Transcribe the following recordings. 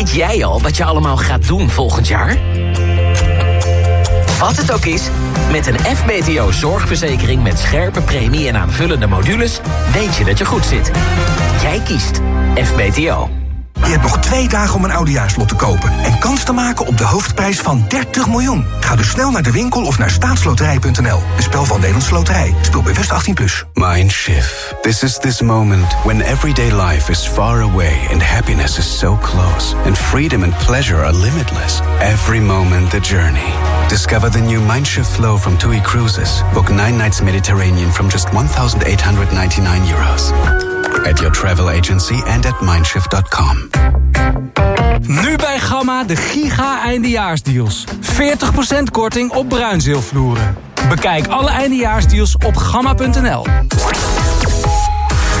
Weet jij al wat je allemaal gaat doen volgend jaar? Wat het ook is, met een FBTO zorgverzekering met scherpe premie en aanvullende modules... weet je dat je goed zit. Jij kiest FBTO. Je hebt nog twee dagen om een oudejaarslot te kopen... en kans te maken op de hoofdprijs van 30 miljoen. Ga dus snel naar de winkel of naar staatsloterij.nl. Een spel van Nederlandse Loterij. Speel bewust 18+. Plus. Mindshift. This is this moment when everyday life is far away... and happiness is so close. And freedom and pleasure are limitless. Every moment the journey. Discover the new Mindshift flow from TUI Cruises. Book nine nights Mediterranean from just 1,899 euros. At your travel agency and at mindshift.com. Nu bij Gamma de giga eindejaarsdeals. 40% korting op bruinzeelvloeren. Bekijk alle eindejaarsdeals op gamma.nl.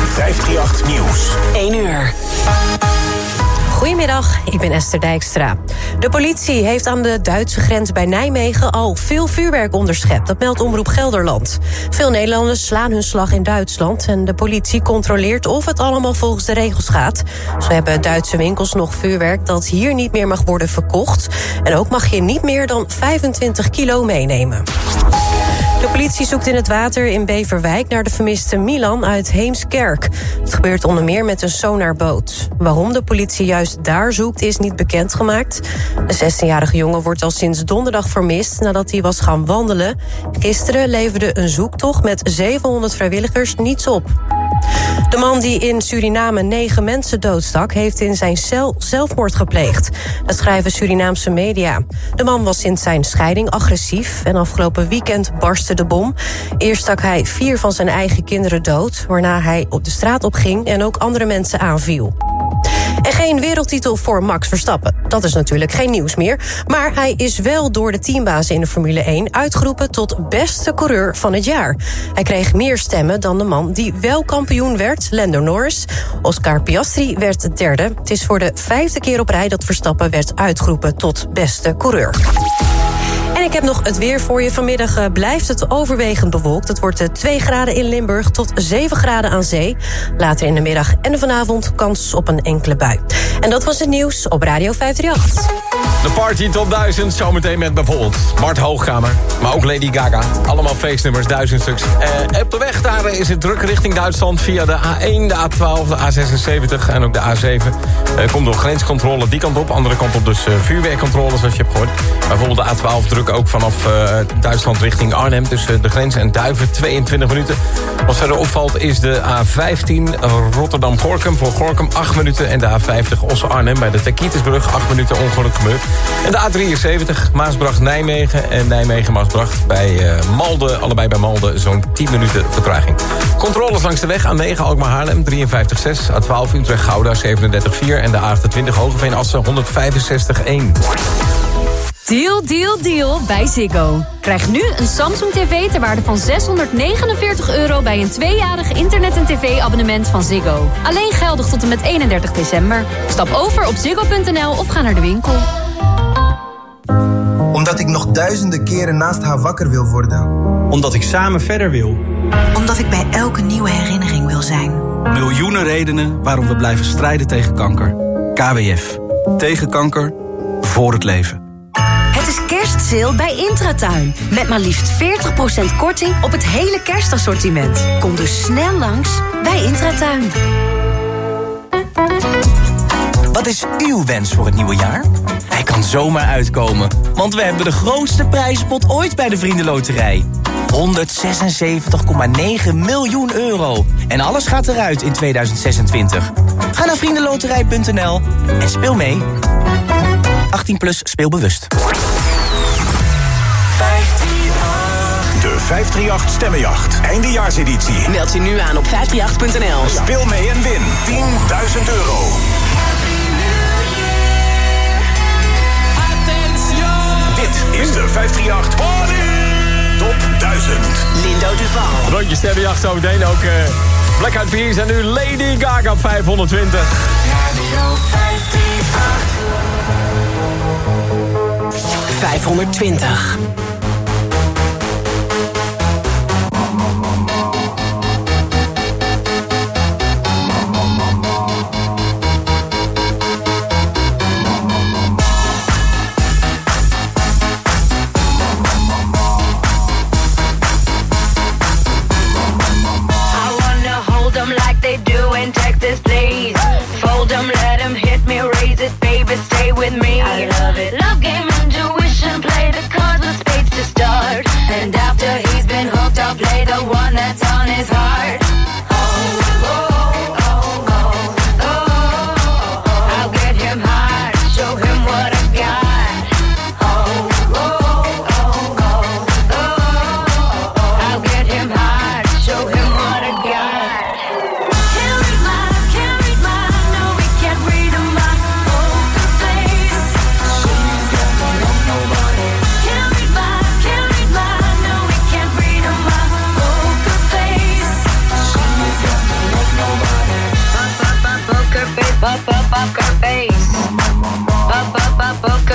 538 Nieuws. 1 uur. Goedemiddag, ik ben Esther Dijkstra. De politie heeft aan de Duitse grens bij Nijmegen al veel vuurwerk onderschept. Dat meldt Omroep Gelderland. Veel Nederlanders slaan hun slag in Duitsland... en de politie controleert of het allemaal volgens de regels gaat. Zo hebben Duitse winkels nog vuurwerk dat hier niet meer mag worden verkocht. En ook mag je niet meer dan 25 kilo meenemen. De politie zoekt in het water in Beverwijk naar de vermiste Milan uit Heemskerk. Het gebeurt onder meer met een sonarboot. Waarom de politie juist daar zoekt is niet bekendgemaakt. De 16-jarige jongen wordt al sinds donderdag vermist nadat hij was gaan wandelen. Gisteren leverde een zoektocht met 700 vrijwilligers niets op. De man die in Suriname negen mensen doodstak... heeft in zijn cel zelfmoord gepleegd. Dat schrijven Surinaamse media. De man was sinds zijn scheiding agressief... en afgelopen weekend barstte de bom. Eerst stak hij vier van zijn eigen kinderen dood... waarna hij op de straat opging en ook andere mensen aanviel. En geen wereldtitel voor Max Verstappen. Dat is natuurlijk geen nieuws meer. Maar hij is wel door de teambaas in de Formule 1 uitgeroepen tot beste coureur van het jaar. Hij kreeg meer stemmen dan de man die wel kampioen werd, Lando Norris. Oscar Piastri werd derde. Het is voor de vijfde keer op rij dat Verstappen werd uitgeroepen tot beste coureur. En ik heb nog het weer voor je. Vanmiddag eh, blijft het overwegend bewolkt. Het wordt 2 graden in Limburg tot 7 graden aan zee. Later in de middag en vanavond kans op een enkele bui. En dat was het nieuws op Radio 538. De Party Top 1000, zometeen met bijvoorbeeld Bart Hoogkamer. Maar ook Lady Gaga. Allemaal feestnummers, duizend stuks. Eh, op de weg daar is het druk richting Duitsland... via de A1, de A12, de A76 en ook de A7. Eh, komt door grenscontrole die kant op. Andere kant op dus uh, vuurwerkcontrole, zoals je hebt gehoord. Bijvoorbeeld de A12 druk ook vanaf uh, Duitsland richting Arnhem. Tussen de grens en Duiven, 22 minuten. Wat verder opvalt is de A15 Rotterdam-Gorkum. Voor Gorkum 8 minuten. En de A50 Osse-Arnhem bij de Takietersbrug 8 minuten ongeluk gebeurd. En de A73 Maasbracht-Nijmegen en Nijmegen-Maasbracht bij uh, Malde. Allebei bij Malde zo'n 10 minuten vertraging. Controles langs de weg A9 Alkmaar-Haarlem 53,6. A12 Utrecht-Gouda 37,4. En de A28 Hogeveen-Assen 165,1. Deal, deal, deal bij Ziggo. Krijg nu een Samsung TV ter waarde van 649 euro... bij een tweejarig internet- en tv-abonnement van Ziggo. Alleen geldig tot en met 31 december. Stap over op ziggo.nl of ga naar de winkel. Omdat ik nog duizenden keren naast haar wakker wil worden. Omdat ik samen verder wil. Omdat ik bij elke nieuwe herinnering wil zijn. Miljoenen redenen waarom we blijven strijden tegen kanker. KWF. Tegen kanker. Voor het leven. Het is kerstsale bij Intratuin. Met maar liefst 40% korting op het hele kerstassortiment. Kom dus snel langs bij Intratuin. Wat is uw wens voor het nieuwe jaar? Hij kan zomaar uitkomen, want we hebben de grootste prijzenpot ooit bij de Vriendenloterij. 176,9 miljoen euro. En alles gaat eruit in 2026. Ga naar vriendenloterij.nl en speel mee. 18 plus speelbewust. 538 Stemmenjacht. Eindejaarseditie. Meld je nu aan op 538.nl. Speel mee en win 10.000 euro. Dit is de 538 Top 1000. Lindo Duval. Rondje Stemmenjacht zometeen ook uh, Black Eyed Peas en nu Lady Gaga op 520. Radio 520.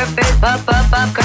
Up face, up, up, up.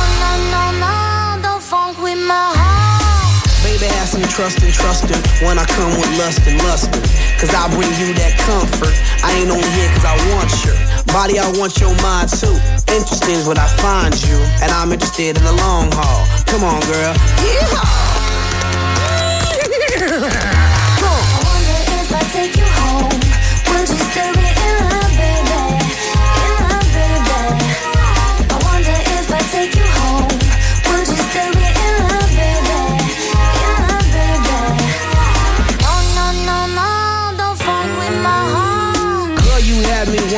Trust and trust him when I come with lust and lust Cause I bring you that comfort. I ain't on here cause I want your body, I want your mind too. Interesting is what I find you, and I'm interested in the long haul. Come on, girl. Yeehaw! I wonder if I take you home. Would you still be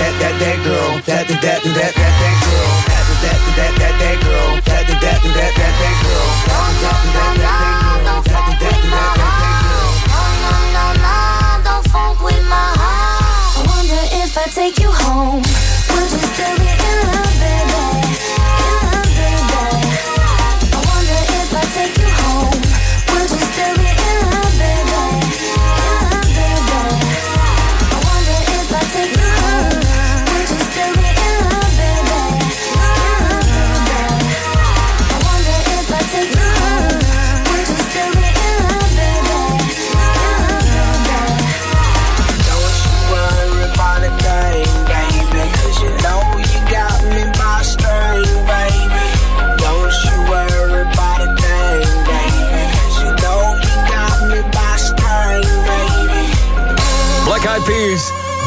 That, that, that, girl. That, that, that, that, that, that girl. That, that, that, that, that girl. That, that, that, that, that, that girl. That, that, that, that, that girl. That, that, that, that, that, girl. Don't funk with my heart. I wonder if I take you home. Would you still be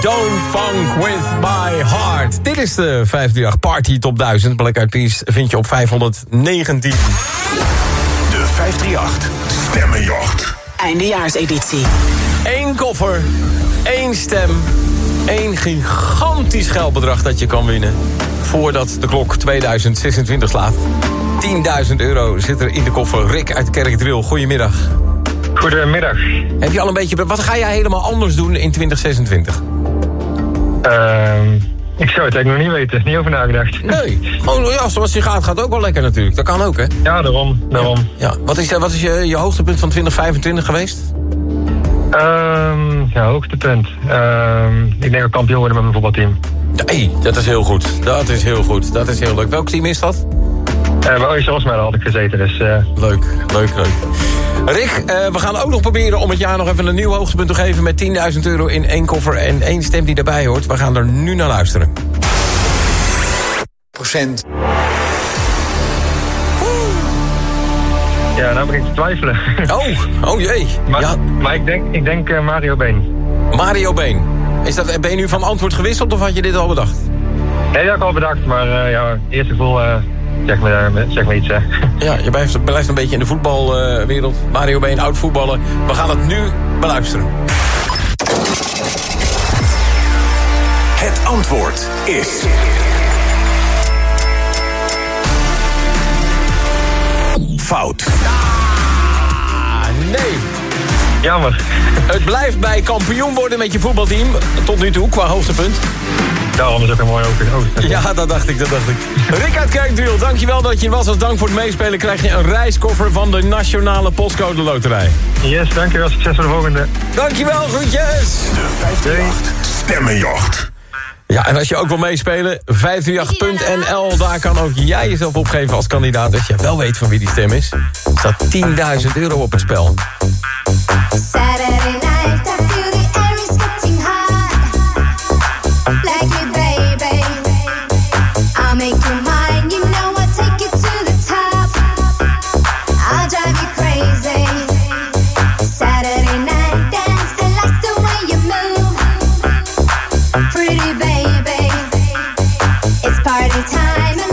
Don't Funk With My Heart. Dit is de 538 Party Top 1000. Black vind je op 519. De 538 Stemmenjacht. Eindejaarseditie. Eén koffer, één stem, één gigantisch geldbedrag dat je kan winnen. Voordat de klok 2026 slaat. 10.000 euro zit er in de koffer. Rick uit Kerkdriel, goedemiddag. Goedemiddag. Heb je al een beetje... Wat ga jij helemaal anders doen in 2026? Ehm, ik zou het eigenlijk nog niet weten, niet over nagedacht. Nee, gewoon ja, zoals je gaat, gaat ook wel lekker natuurlijk. Dat kan ook, hè? Ja, daarom. daarom. Ja. Wat is, eh, wat is je, je hoogtepunt van 2025 geweest? Ehm, ja, hoogtepunt. Ehm, ik denk dat ik kampioen worden met mijn voetbalteam. Nee, dat is heel goed. Dat is heel goed. Dat is heel leuk. Welk team is dat? Uh, bij Oyster Osmar had ik gezeten, dus... eh, Leuk, leuk, leuk. Rick, eh, we gaan ook nog proberen om het jaar nog even een nieuw hoogtepunt te geven... met 10.000 euro in één koffer en één stem die daarbij hoort. We gaan er nu naar luisteren. Procent. Ja, nou begin ik te twijfelen. Oh, oh jee. maar, Ja. maar ik denk, ik denk eh, Mario Been. Mario Been. Is dat, ben je nu van antwoord gewisseld of had je dit al bedacht? Nee, dat had ik al bedacht, maar eh, ja, eerste gevoel, eh, zeg, me, zeg me iets, hè. Ja, je blijft, blijft een beetje in de voetbalwereld. Mario Been, oud voetballer. We gaan het nu beluisteren. Het antwoord is... Fout. Ah, nee. Jammer. Het blijft bij kampioen worden met je voetbalteam. Tot nu toe, qua hoogtepunt. Daarom is ook een mooi hoogtepunt. Ja, dat dacht ik, dat dacht ik. Rick uit Kerkdriel, dankjewel dat je er was. Als dank voor het meespelen krijg je een reiskoffer van de Nationale Postcode Loterij. Yes, dankjewel. Succes voor de volgende. Dankjewel, groetjes. De 538 Stemmenjacht. Ja, en als je ook wil meespelen, 538.nl, daar kan ook jij jezelf opgeven als kandidaat. Als je wel weet van wie die stem is, Er staat 10.000 euro op het spel. Saturday night, party time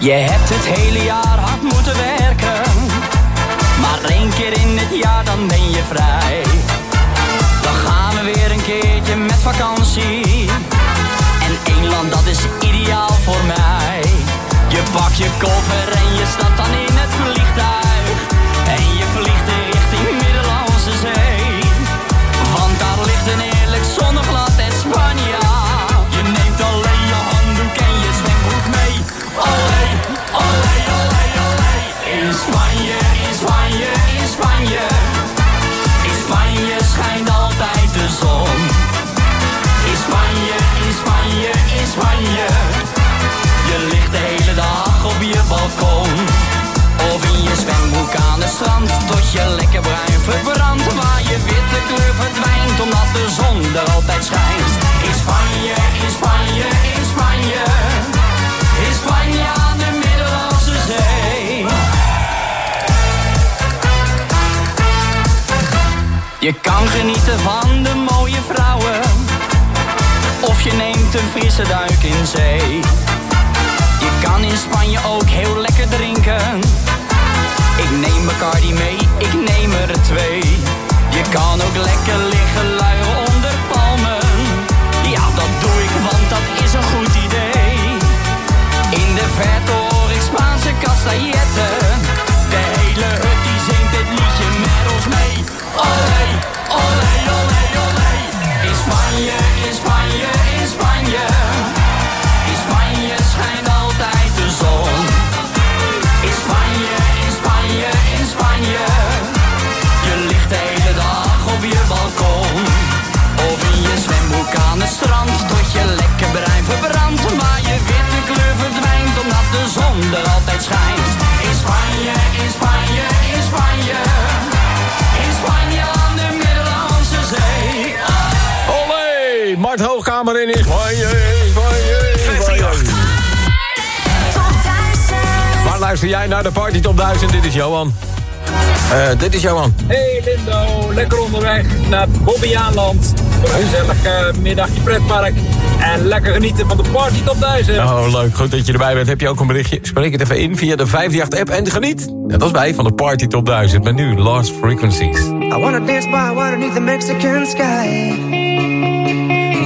Je hebt het hele jaar hard moeten werken. Maar één keer in het jaar dan ben je vrij. Dan gaan we weer een keertje met vakantie. En één land dat is ideaal voor mij. Je pakt je koffer en je stapt dan in verdwijnt. Omdat de zon er altijd schijnt. In Spanje, in Spanje, in Spanje. In Spanje aan de Middellandse Zee. Je kan genieten van de mooie vrouwen. Of je neemt een frisse duik in zee. Je kan in Spanje ook heel lekker drinken. Ik neem Bacardi mee, ik neem er twee. Je kan ook lekker liggen luieren onder palmen. Ja, dat doe ik, want dat is een goed idee. In de verte hoor ik Spaanse castailletten. In Spanje. Waar luister jij naar de Party Top 1000? Dit is Johan. Eh, dit is Johan. Hey Lindo, lekker onderweg naar Bobbejaanland. Voor een gezellig eh, middagje pretpark. En lekker genieten van de Party Top 1000. Oh, leuk. Goed dat je erbij bent. Heb je ook een berichtje? Spreek het even in via de 58-app en geniet. Net als wij van de Party Top 1000. Met nu Lost Frequencies. I wanna dance by water beneath the Mexican sky.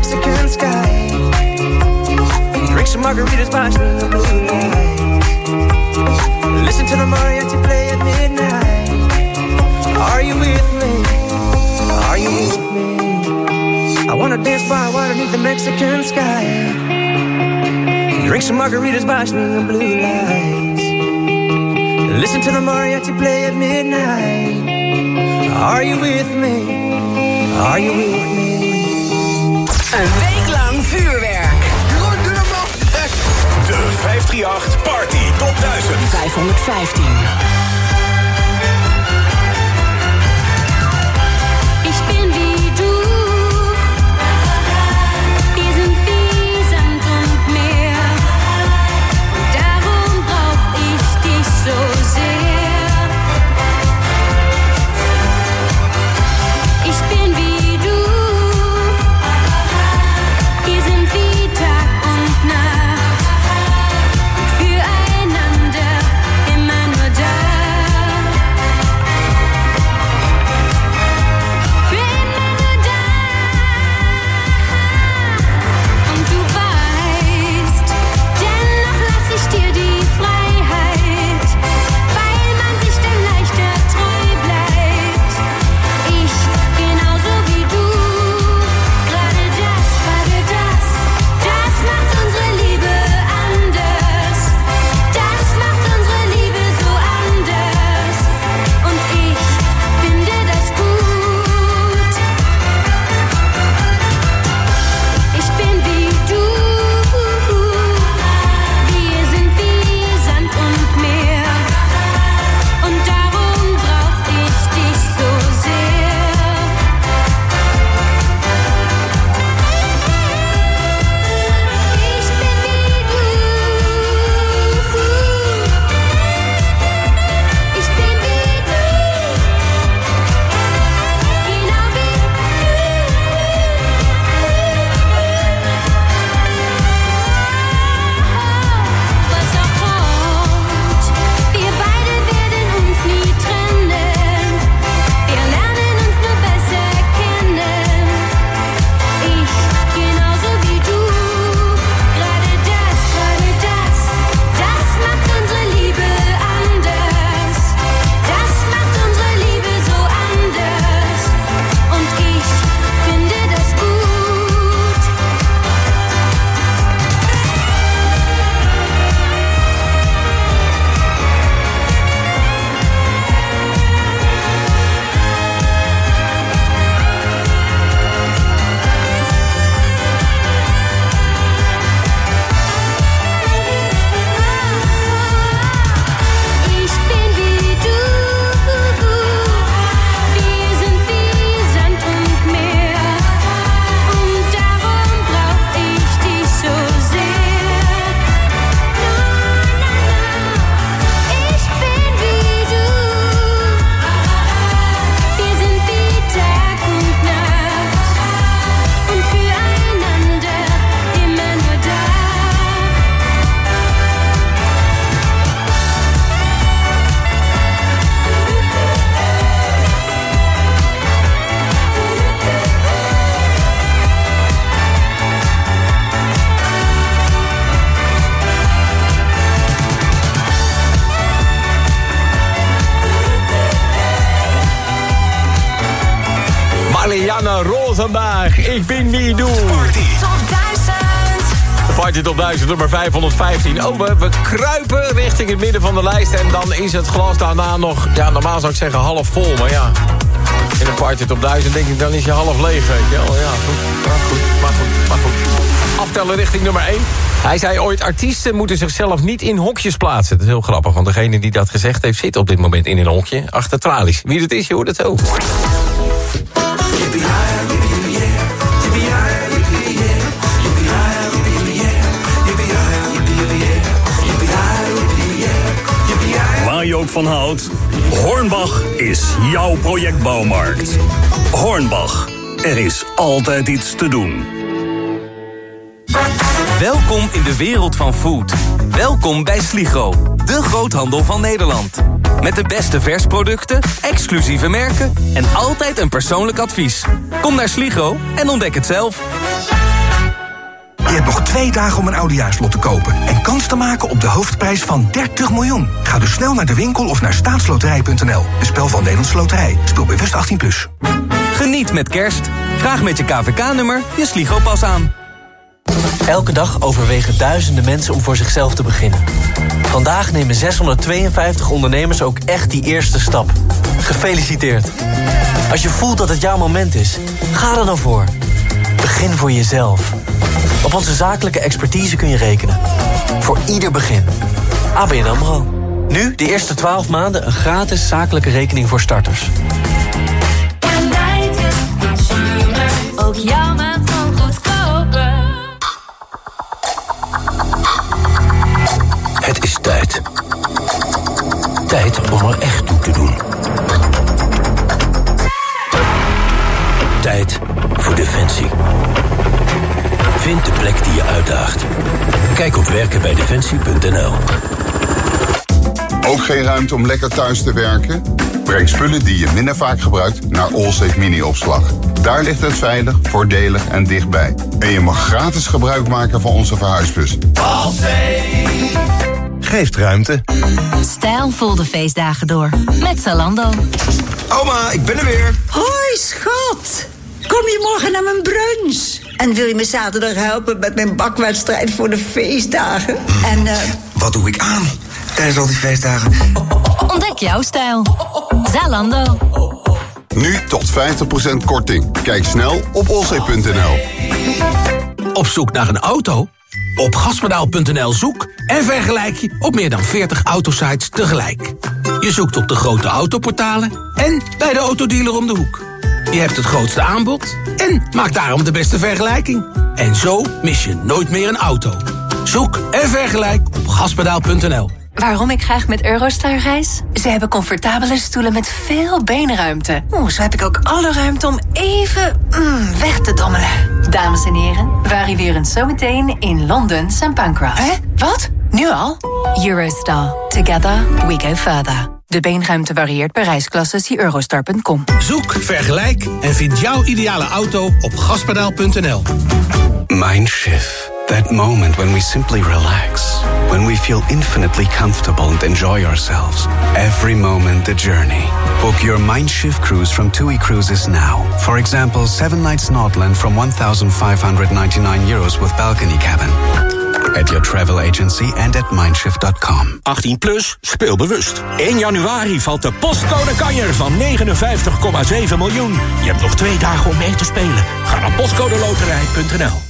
Mexican sky. Drink some margaritas by swinging blue lights. Listen to the mariachi play at midnight. Are you with me? Are you with me? I wanna dance by water beneath the Mexican sky. Drink some margaritas by the blue lights. Listen to the mariachi play at midnight. Are you with me? Are you with me? Een week lang vuurwerk. De 538 Party Top 1000. 515. Top 1000, nummer 515. Oh, we, kruipen richting het midden van de lijst. En dan is het glas daarna nog, ja, normaal zou ik zeggen half vol. Maar ja, in de Party Top 1000 denk ik, dan is je half leeg. Weet wel. Ja, goed. Maar goed, maar goed, maar goed. Aftellen richting nummer 1. Hij zei ooit, artiesten moeten zichzelf niet in hokjes plaatsen. Dat is heel grappig, want degene die dat gezegd heeft... zit op dit moment in een hokje achter tralies. Wie dat is, je hoort het zo. Van houdt, Hornbach is jouw projectbouwmarkt. Hornbach, er is altijd iets te doen. Welkom in de wereld van food. Welkom bij Sligo. De de groothandel van Nederland. Met de beste versproducten, exclusieve merken en altijd een persoonlijk advies. Kom naar Sligo en ontdek het zelf. Je hebt nog twee dagen om een oudejaarslot te kopen... en kans te maken op de hoofdprijs van 30 miljoen. Ga dus snel naar de winkel of naar staatsloterij.nl. Een spel van Nederlandse Loterij. Speel bewust 18+. Plus. Geniet met kerst. Vraag met je KVK-nummer je Sligo-pas aan. Elke dag overwegen duizenden mensen om voor zichzelf te beginnen. Vandaag nemen 652 ondernemers ook echt die eerste stap. Gefeliciteerd. Als je voelt dat het jouw moment is, ga er dan voor. Begin voor jezelf. Op onze zakelijke expertise kun je rekenen. Voor ieder begin. ABN AMRO. Nu de eerste 12 maanden een gratis zakelijke rekening voor starters. Ook jouw maand kan goedkoper. Het is tijd. Tijd om er echt toe te doen. Defensie. Vind de plek die je uitdaagt. Kijk op werkenbijdefensie.nl Ook geen ruimte om lekker thuis te werken? Breng spullen die je minder vaak gebruikt naar Allsafe Mini-opslag. Daar ligt het veilig, voordelig en dichtbij. En je mag gratis gebruik maken van onze verhuisbus. Geeft ruimte. Stijlvol de feestdagen door. Met Zalando. Oma, ik ben er weer. Hoi, schat. Morgen naar mijn brunch? En wil je me zaterdag helpen met mijn bakwedstrijd voor de feestdagen? En, eh... Wat doe ik aan tijdens al die feestdagen? Ontdek jouw stijl. Zalando. Nu tot 50% korting. Kijk snel op olzee.nl. Op zoek naar een auto? Op gaspedaal.nl zoek en vergelijk je op meer dan 40 autosites tegelijk. Je zoekt op de grote autoportalen en bij de autodealer om de hoek. Je hebt het grootste aanbod en maakt daarom de beste vergelijking. En zo mis je nooit meer een auto. Zoek en vergelijk op gaspedaal.nl. Waarom ik graag met Eurostar reis? Ze hebben comfortabele stoelen met veel beenruimte. Oeh, zo heb ik ook alle ruimte om even mm, weg te dommelen. Dames en heren, we arriveren zometeen in Londen St. Pancras. Hè? Wat? Nu al? Eurostar. Together we go further. De beenruimte varieert per reisklasse. Zie eurostar.com. Zoek, vergelijk en vind jouw ideale auto op gaspedaal.nl. Mindshift. That moment when we simply relax. When we feel infinitely comfortable and enjoy ourselves. Every moment the journey. Book your Mindshift cruise from TUI Cruises now. For example, seven nights Nordland from 1,599 euros with balcony cabin. At your travel agency and at mindshift.com. 18 plus, speel bewust. 1 januari valt de postcode kanjer van 59,7 miljoen. Je hebt nog twee dagen om mee te spelen. Ga naar postcodeloterij.nl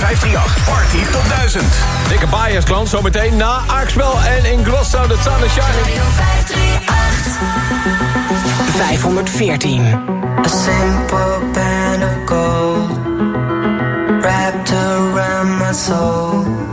538 Party tot 1000. Dikke bias klant, zometeen na Arkswell en Ingrosso, The Sun is Shining. 514. A simple band of gold wrapped around my soul.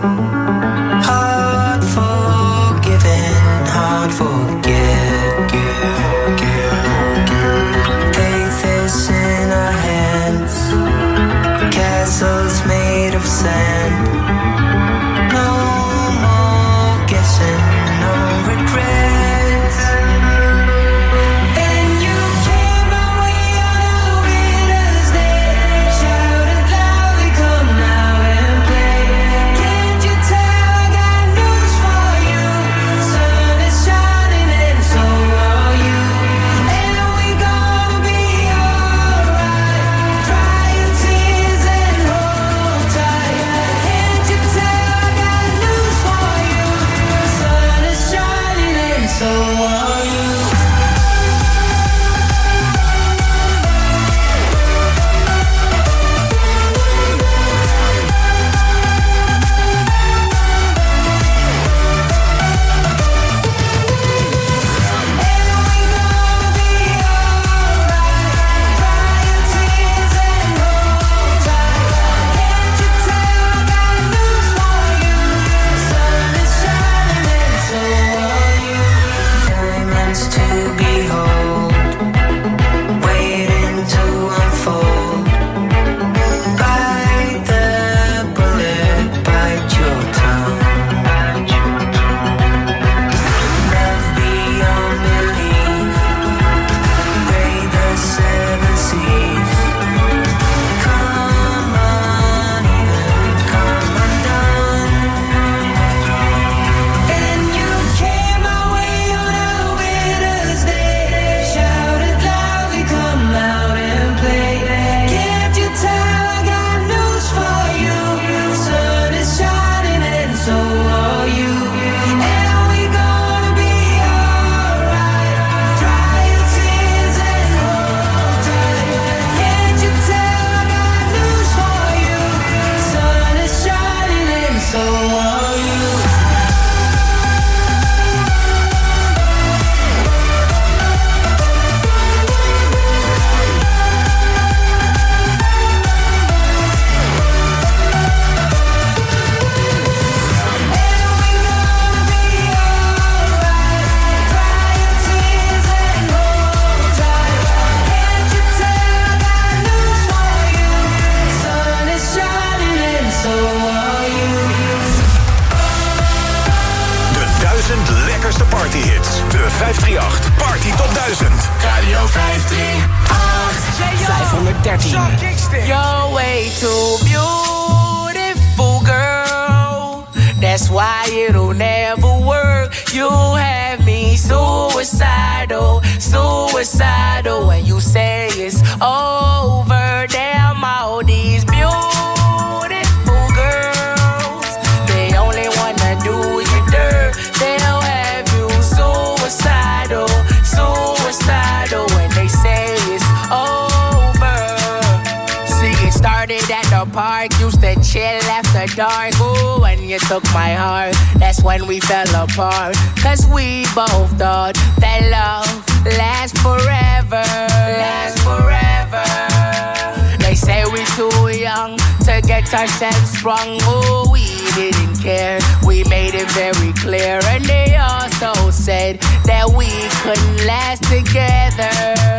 That we couldn't last together.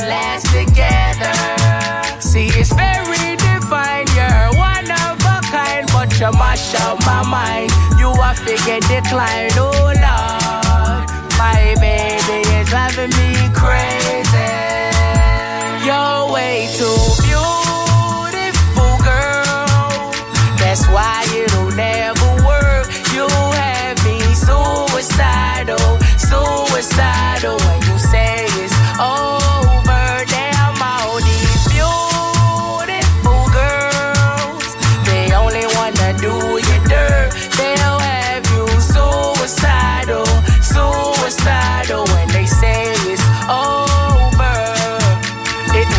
Last together. See, it's very divine. You're one of a kind, but you mash up my mind. You are figure decline. Oh, Lord. My baby is driving me crazy. You're way too beautiful, girl. That's why it'll never work. You have me suicidal, suicidal. When you say it's over, damn all these beautiful girls. They only wanna do you dirt. They'll have you suicidal, suicidal. When they say it's over.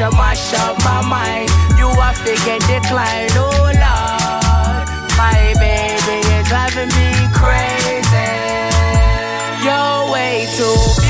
but you mash up my mind. You are figure decline, oh Lord. My baby is driving me crazy. You're way too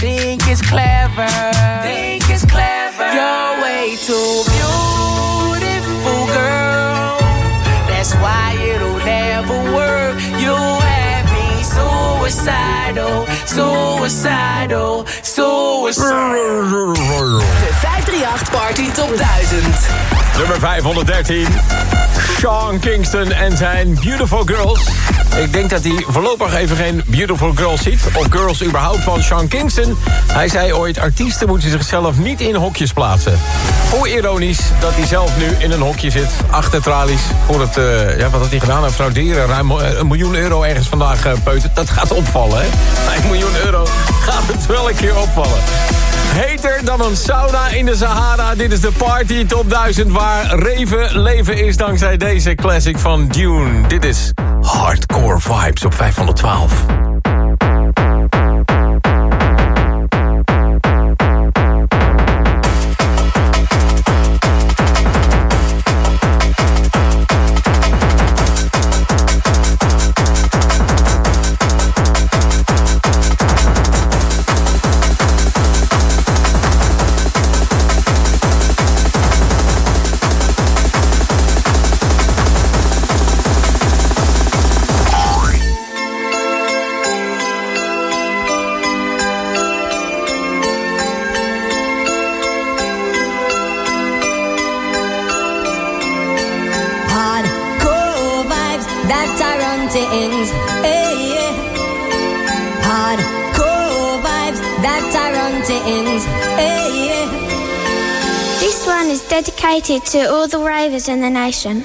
think it's clever. Suicidal, suicidal, suicidal. De 538 Party Top 1000. Nummer 513. Sean Kingston en zijn Beautiful Girls. Ik denk dat hij voorlopig even geen Beautiful Girls ziet. Of girls überhaupt van Sean Kingston. Hij zei ooit, artiesten moeten zichzelf niet in hokjes plaatsen. Hoe ironisch dat hij zelf nu in een hokje zit. Achter tralies. Voor het, eh, ja, wat had hij gedaan? Een frauderen. Ruim eh, een miljoen euro ergens vandaag uh, peutert. Dat gaat opvallen, hè? Een miljoen euro gaat het wel een keer opvallen. Heter dan een sauna in de Sahara. Dit is de Party Top 1000 waar Reven leven is dankzij deze classic van Dune. Dit is Hardcore Vibes op 512. to all the ravers in the nation.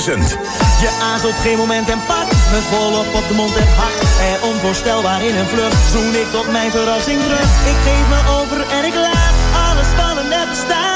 2000. Je aanzet geen moment en pakt me volop op de mond en hakt. En eh, onvoorstelbaar in een vlucht zoen ik tot mijn verrassing terug. Ik geef me over en ik laat alles vallen net staan.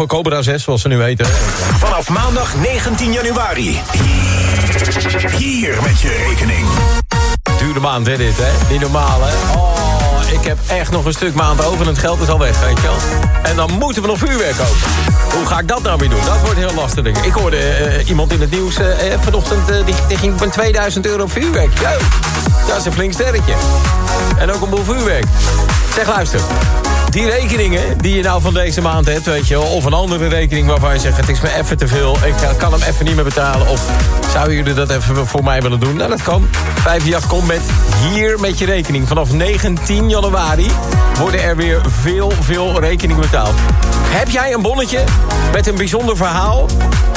Of Cobra 6, zoals ze nu heten. Vanaf maandag 19 januari. Hier met je rekening. Dure maand, hè, dit, hè? Niet normaal, hè? Oh, ik heb echt nog een stuk maand over en het geld is al weg, weet je wel. En dan moeten we nog vuurwerk kopen. Hoe ga ik dat nou weer doen? Dat wordt heel lastig, denk ik. Ik hoorde eh, iemand in het nieuws eh, vanochtend, die, die ging met 2000 euro vuurwerk. Yo, dat is een flink sterretje. En ook een boel vuurwerk. Zeg, luister. Die rekeningen die je nou van deze maand hebt, weet je wel... of een andere rekening waarvan je zegt... het is me even te veel, ik kan hem even niet meer betalen... of zouden jullie dat even voor mij willen doen? Nou, dat kan. 5 komt met hier met je rekening. Vanaf 19 januari worden er weer veel, veel rekeningen betaald. Heb jij een bonnetje met een bijzonder verhaal?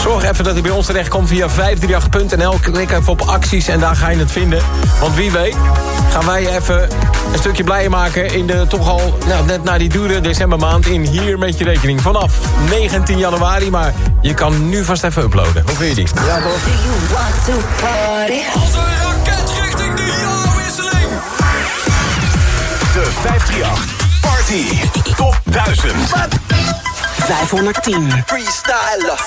Zorg even dat hij bij ons terecht komt via 538.nl. Klik even op acties en daar ga je het vinden. Want wie weet gaan wij even een stukje blijer maken... in de toch al nou, net na die dure decembermaand in hier met je rekening. Vanaf 19 januari, maar je kan nu vast even uploaden. Hoe vind je die? Ja, toch? Als een raket richting de jaarwisseling. De 538 Party Top 1000. 510. freestyler.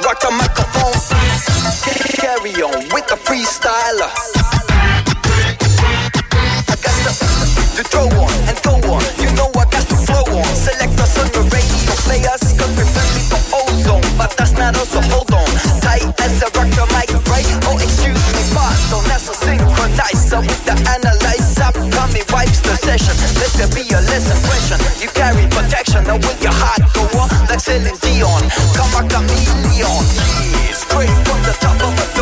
Rock the microphone. Carry on with the freestyler. The throw on and go on. You know I got the flow on. Select us on the radio players. We're friendly for ozone. But that's not us, so hold on. Tight as a rock the mic, right? Oh, excuse me, pardon. That's a synchronizer with the analyzer. Coming wipes the session. Let there be a less impression. You carry protection. Now when your heart go like Celine Dion. Come a chameleon. Yeah, straight from the top of a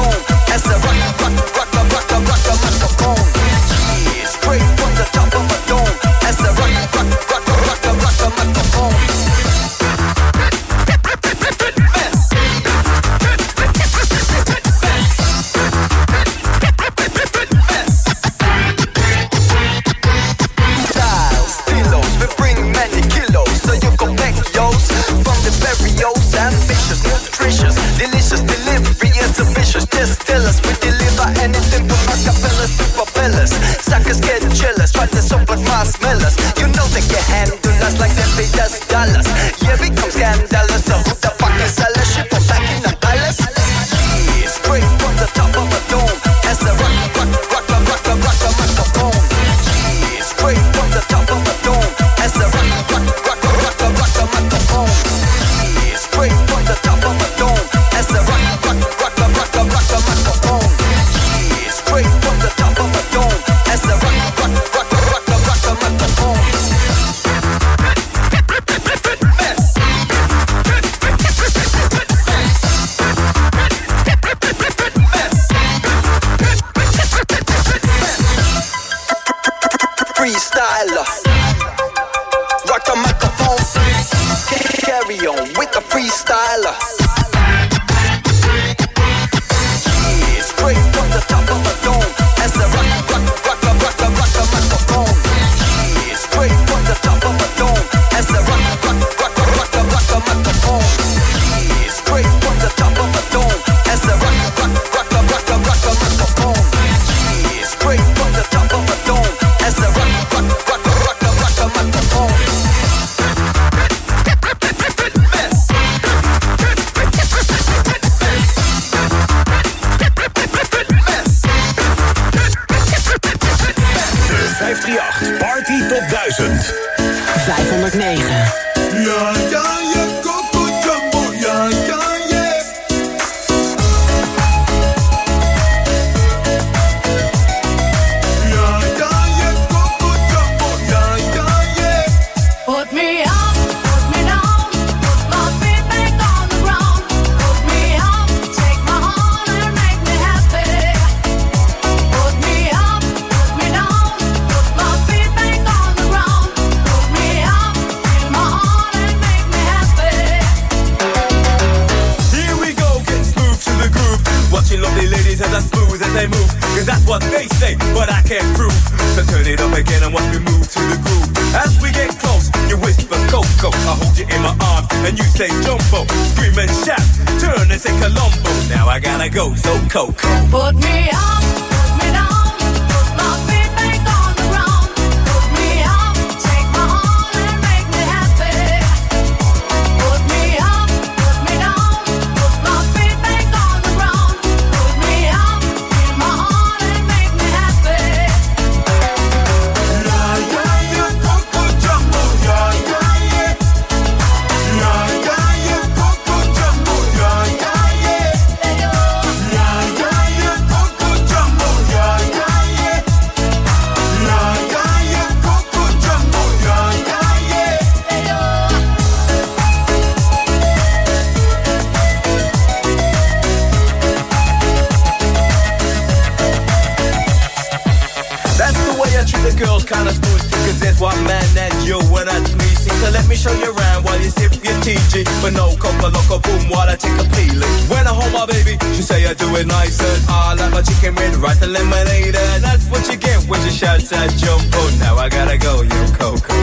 shouts at jumbo oh, Now I gotta go, yo Coco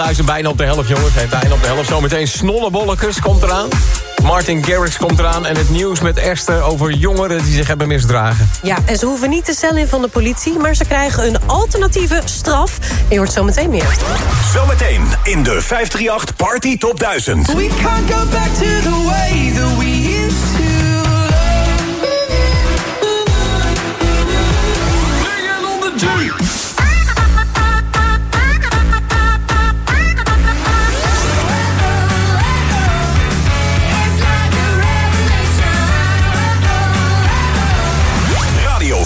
1000 bijna op de helft, jongens. Hey, bijna op de helft. Zometeen Snollebollekes komt eraan. Martin Garrix komt eraan. En het nieuws met Esther over jongeren die zich hebben misdragen. Ja, en ze hoeven niet de cel in van de politie... maar ze krijgen een alternatieve straf. Je hoort zo meteen meer. Zometeen in de 538 Party Top 1000. We can't go back to the way that we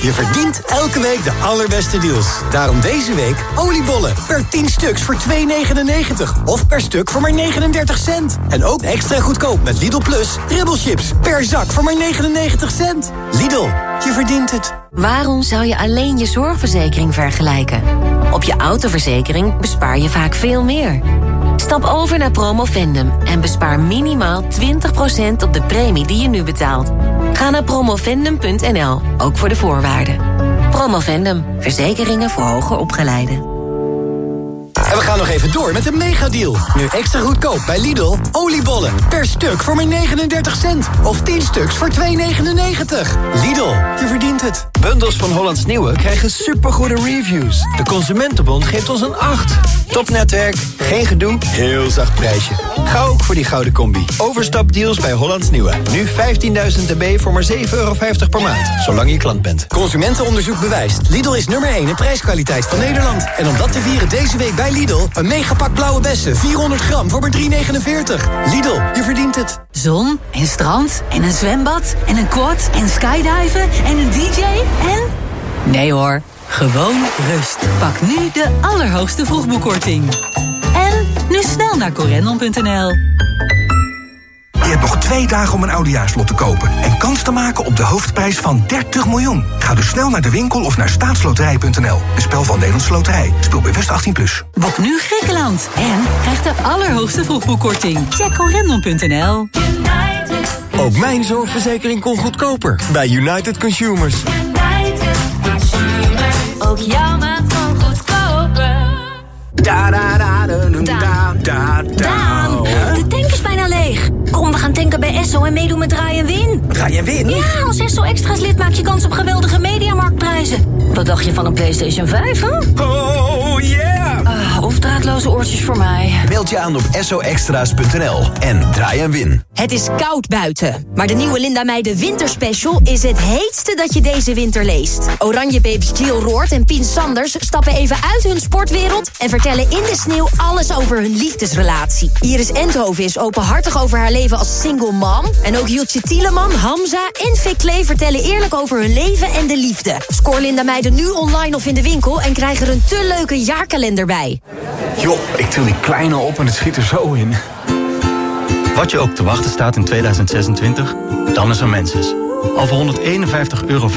Je verdient elke week de allerbeste deals. Daarom deze week oliebollen per 10 stuks voor 2,99. Of per stuk voor maar 39 cent. En ook extra goedkoop met Lidl Plus chips per zak voor maar 99 cent. Lidl, je verdient het. Waarom zou je alleen je zorgverzekering vergelijken? Op je autoverzekering bespaar je vaak veel meer. Stap over naar Promovendum en bespaar minimaal 20% op de premie die je nu betaalt. Ga naar promovendum.nl, ook voor de voorwaarden. Promovendum, verzekeringen voor hoger opgeleiden. En we gaan nog even door met een megadeal. Nu extra goedkoop bij Lidl. Oliebollen per stuk voor maar 39 cent. Of 10 stuks voor 2,99. Lidl, je verdient het. Bundels van Hollands Nieuwe krijgen supergoede reviews. De Consumentenbond geeft ons een 8. Topnetwerk, geen gedoe, heel zacht prijsje. Ga ook voor die gouden combi. Overstapdeals bij Hollands Nieuwe. Nu 15.000 dB voor maar 7,50 euro per maand. Zolang je klant bent. Consumentenonderzoek bewijst. Lidl is nummer 1 in prijskwaliteit van Nederland. En om dat te vieren deze week bij Lidl... een megapak blauwe bessen, 400 gram voor maar 3,49. Lidl, je verdient het. Zon en strand en een zwembad en een quad en skydiven en een dj en... Nee hoor, gewoon rust. Pak nu de allerhoogste vroegboekkorting. En nu snel naar corendon.nl. Je hebt nog twee dagen om een oudejaarslot te kopen... en kans te maken op de hoofdprijs van 30 miljoen. Ga dus snel naar de winkel of naar staatsloterij.nl. Een spel van Nederlandse Loterij. Speel bewust 18+. Plus. Boek nu Griekenland en krijg de allerhoogste vroegboekkorting. Check corendon.nl. Ook mijn zorgverzekering kon goedkoper bij United Consumers. Ook jouw maand kan goedkoper. Da, da, da, da, da, da, Daan, is bijna leeg. Kom, we gaan tanken bij Esso en meedoen met Draai en Win. Draai en Win? Ja, als Esso Extra's lid maak je kans op geweldige mediamarktprijzen. Wat dacht je van een PlayStation 5, hè? Oh, yeah! Of draadloze oortjes voor mij. Meld je aan op soextra's.nl en draai en win. Het is koud buiten, maar de nieuwe Linda Meijden Winterspecial is het heetste dat je deze winter leest. Oranjebabes Jill Roord en Pien Sanders stappen even uit hun sportwereld en vertellen in de sneeuw alles over hun liefdesrelatie. Iris Endhoven is openhartig over haar leven als single mom. En ook Jutje Tieleman, Hamza en Vic Klee vertellen eerlijk over hun leven en de liefde. Scoor Linda Meijden nu online of in de winkel en krijg er een te leuke jaarkalender bij. Joh, ik til die kleine op en het schiet er zo in. Wat je ook te wachten staat in 2026, dan is er Menses. Al voor 151,25 euro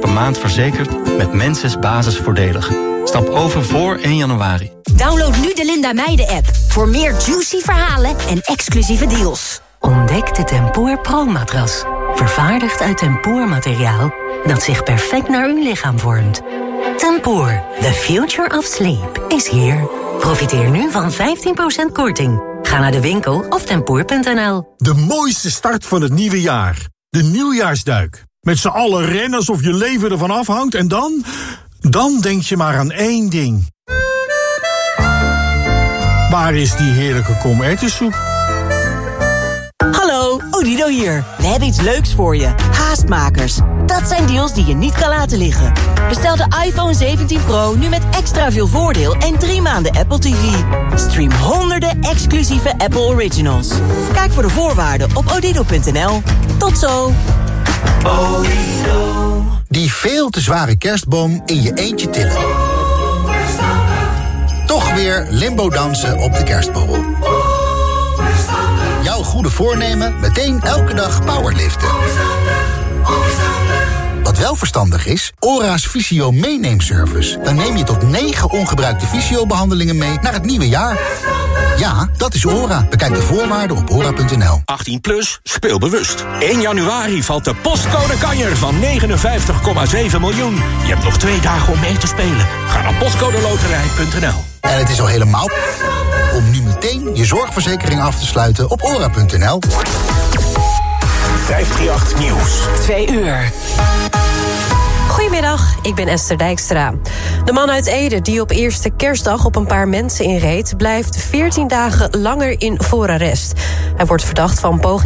per maand verzekerd met Menses basisvoordelig. Stap over voor 1 januari. Download nu de Linda Meijden app voor meer juicy verhalen en exclusieve deals. Ontdek de Tempoor Pro-matras. Vervaardigd uit tempoormateriaal dat zich perfect naar uw lichaam vormt. Tempoor, the future of sleep, is here. Profiteer nu van 15% korting. Ga naar de winkel of tempoor.nl. De mooiste start van het nieuwe jaar. De nieuwjaarsduik. Met z'n allen rennen alsof je leven ervan afhangt en dan... Dan denk je maar aan één ding. Waar is die heerlijke komertensoep? Hallo, Odido hier. We hebben iets leuks voor je. Haastmakers. Dat zijn deals die je niet kan laten liggen. Bestel de iPhone 17 Pro nu met extra veel voordeel en drie maanden Apple TV. Stream honderden exclusieve Apple Originals. Kijk voor de voorwaarden op odido.nl. Tot zo. Die veel te zware kerstboom in je eentje tillen. Toch weer limbo dansen op de kerstborrel. Goede voornemen meteen elke dag powerliften. Wat wel verstandig is, ORA's Visio meeneemservice. Dan neem je tot 9 ongebruikte visio-behandelingen mee naar het nieuwe jaar. Ja, dat is ORA. Bekijk de voorwaarden op ora.nl. 18 plus, speel bewust. 1 januari valt de postcode kanjer van 59,7 miljoen. Je hebt nog twee dagen om mee te spelen. Ga naar postcodeloterij.nl. En het is al helemaal om nu meteen je zorgverzekering af te sluiten op ora.nl. 538 Nieuws. 2 uur. Goedemiddag, ik ben Esther Dijkstra. De man uit Ede die op eerste kerstdag op een paar mensen inreed... blijft 14 dagen langer in voorarrest. Hij wordt verdacht van poging